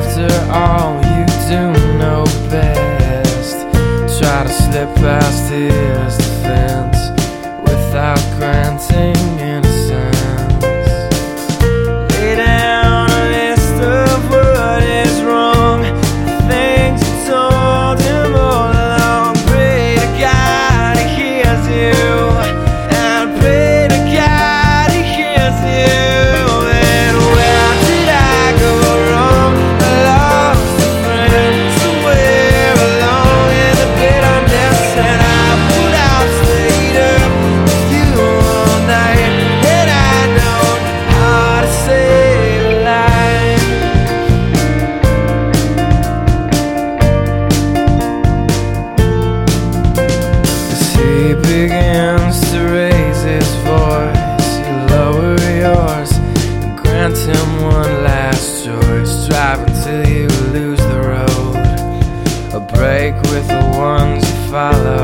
After all, you do know best. Try to slip past this. begins to raise his voice, you lower yours and grant him one last choice. Drive until you lose the road, A break with the ones you follow.